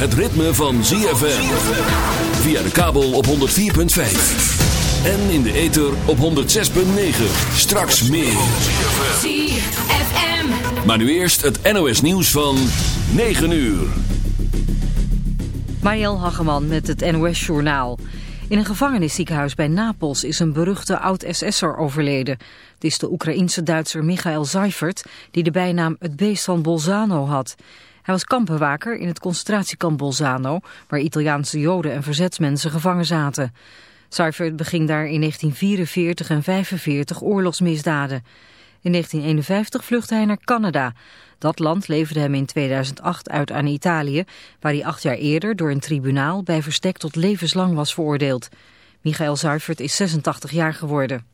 het ritme van ZFM. Via de kabel op 104.5. En in de ether op 106.9. Straks meer. ZFM. Maar nu eerst het NOS nieuws van 9 uur. Marielle Hageman met het NOS Journaal. In een gevangenisziekenhuis bij Napels is een beruchte oud-SS'er overleden. Het is de Oekraïense Duitser Michael Seifert die de bijnaam het beest van Bolzano had. Hij was kampenwaker in het concentratiekamp Bolzano... waar Italiaanse joden en verzetsmensen gevangen zaten. Seifert beging daar in 1944 en 1945 oorlogsmisdaden. In 1951 vluchtte hij naar Canada. Dat land leverde hem in 2008 uit aan Italië... waar hij acht jaar eerder door een tribunaal bij verstek tot levenslang was veroordeeld. Michael Seifert is 86 jaar geworden.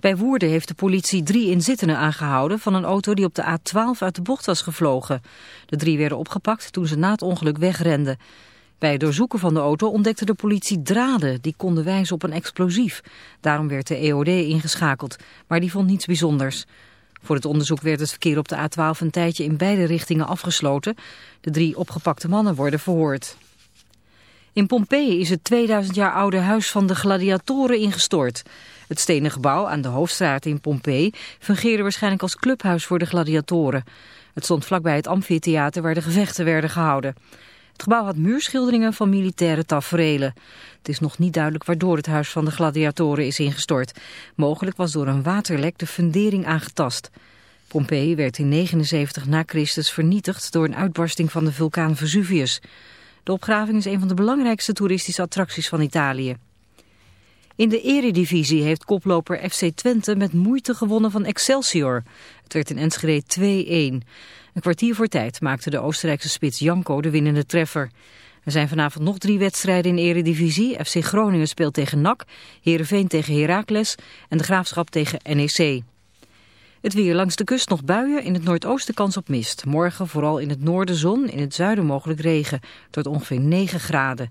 Bij Woerden heeft de politie drie inzittenden aangehouden van een auto die op de A12 uit de bocht was gevlogen. De drie werden opgepakt toen ze na het ongeluk wegrenden. Bij het doorzoeken van de auto ontdekte de politie draden die konden wijzen op een explosief. Daarom werd de EOD ingeschakeld, maar die vond niets bijzonders. Voor het onderzoek werd het verkeer op de A12 een tijdje in beide richtingen afgesloten. De drie opgepakte mannen worden verhoord. In Pompeii is het 2000 jaar oude huis van de gladiatoren ingestort. Het stenen gebouw aan de Hoofdstraat in Pompeii fungeerde waarschijnlijk als clubhuis voor de gladiatoren. Het stond vlakbij het amfitheater waar de gevechten werden gehouden. Het gebouw had muurschilderingen van militaire taferelen. Het is nog niet duidelijk waardoor het huis van de gladiatoren is ingestort. Mogelijk was door een waterlek de fundering aangetast. Pompeii werd in 79 na Christus vernietigd door een uitbarsting van de vulkaan Vesuvius. De opgraving is een van de belangrijkste toeristische attracties van Italië. In de eredivisie heeft koploper FC Twente met moeite gewonnen van Excelsior. Het werd in Enschede 2-1. Een kwartier voor tijd maakte de Oostenrijkse spits Janko de winnende treffer. Er zijn vanavond nog drie wedstrijden in de eredivisie. FC Groningen speelt tegen NAC, Heerenveen tegen Heracles en de Graafschap tegen NEC. Het weer langs de kust nog buien, in het noordoosten kans op mist. Morgen vooral in het noorden zon, in het zuiden mogelijk regen. Tot ongeveer 9 graden.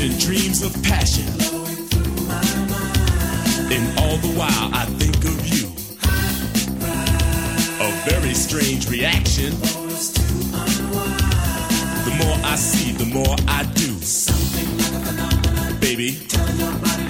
and dreams of passion. And all the while I think of you. A very strange reaction. The more I see, the more I do. Baby.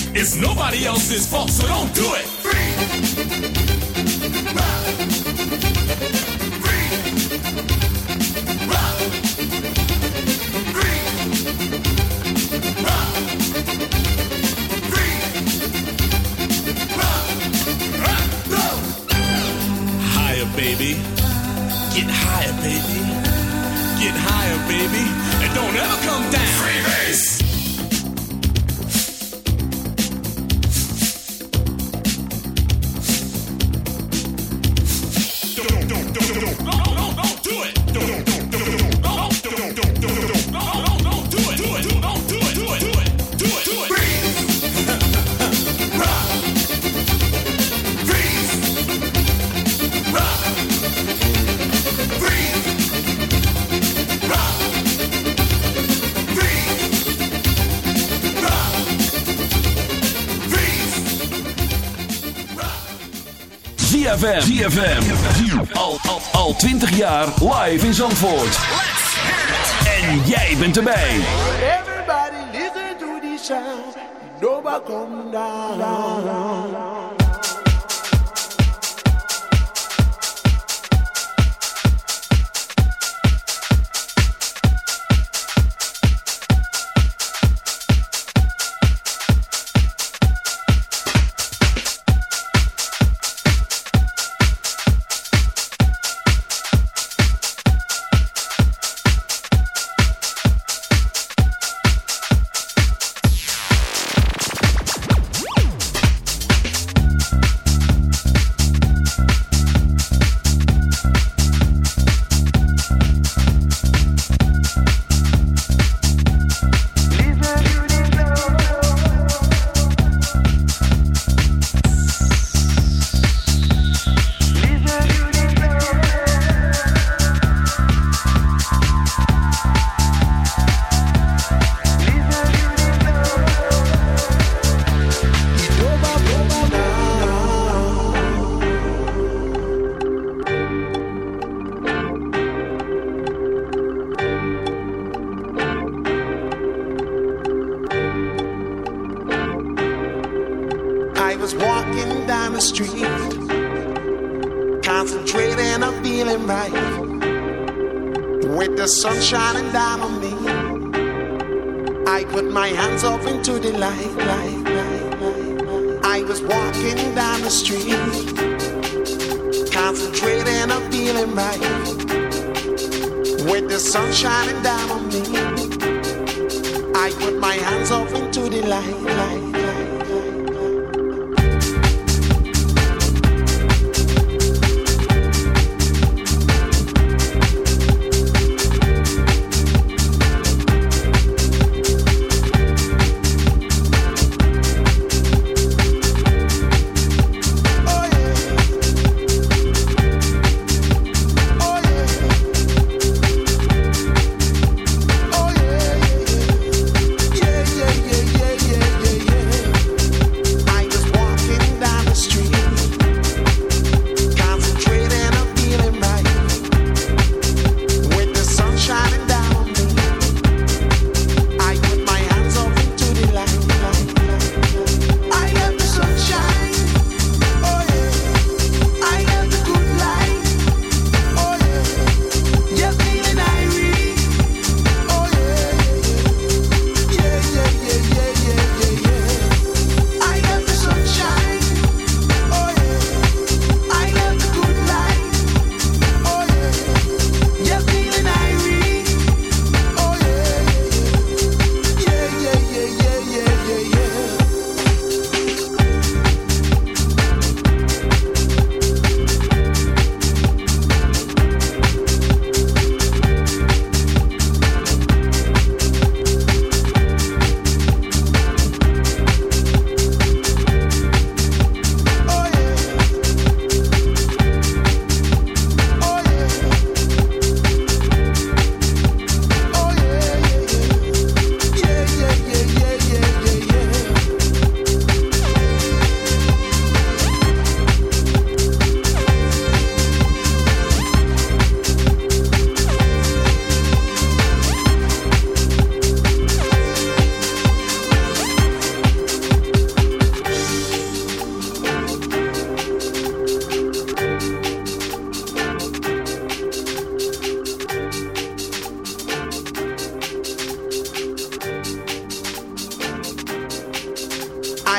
It's nobody else's fault, so don't do it. Free. ZFM. Al, al, al 20 jaar live in Zandvoort. En jij bent erbij. Everybody listen to this sound. Nobody come down.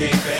deep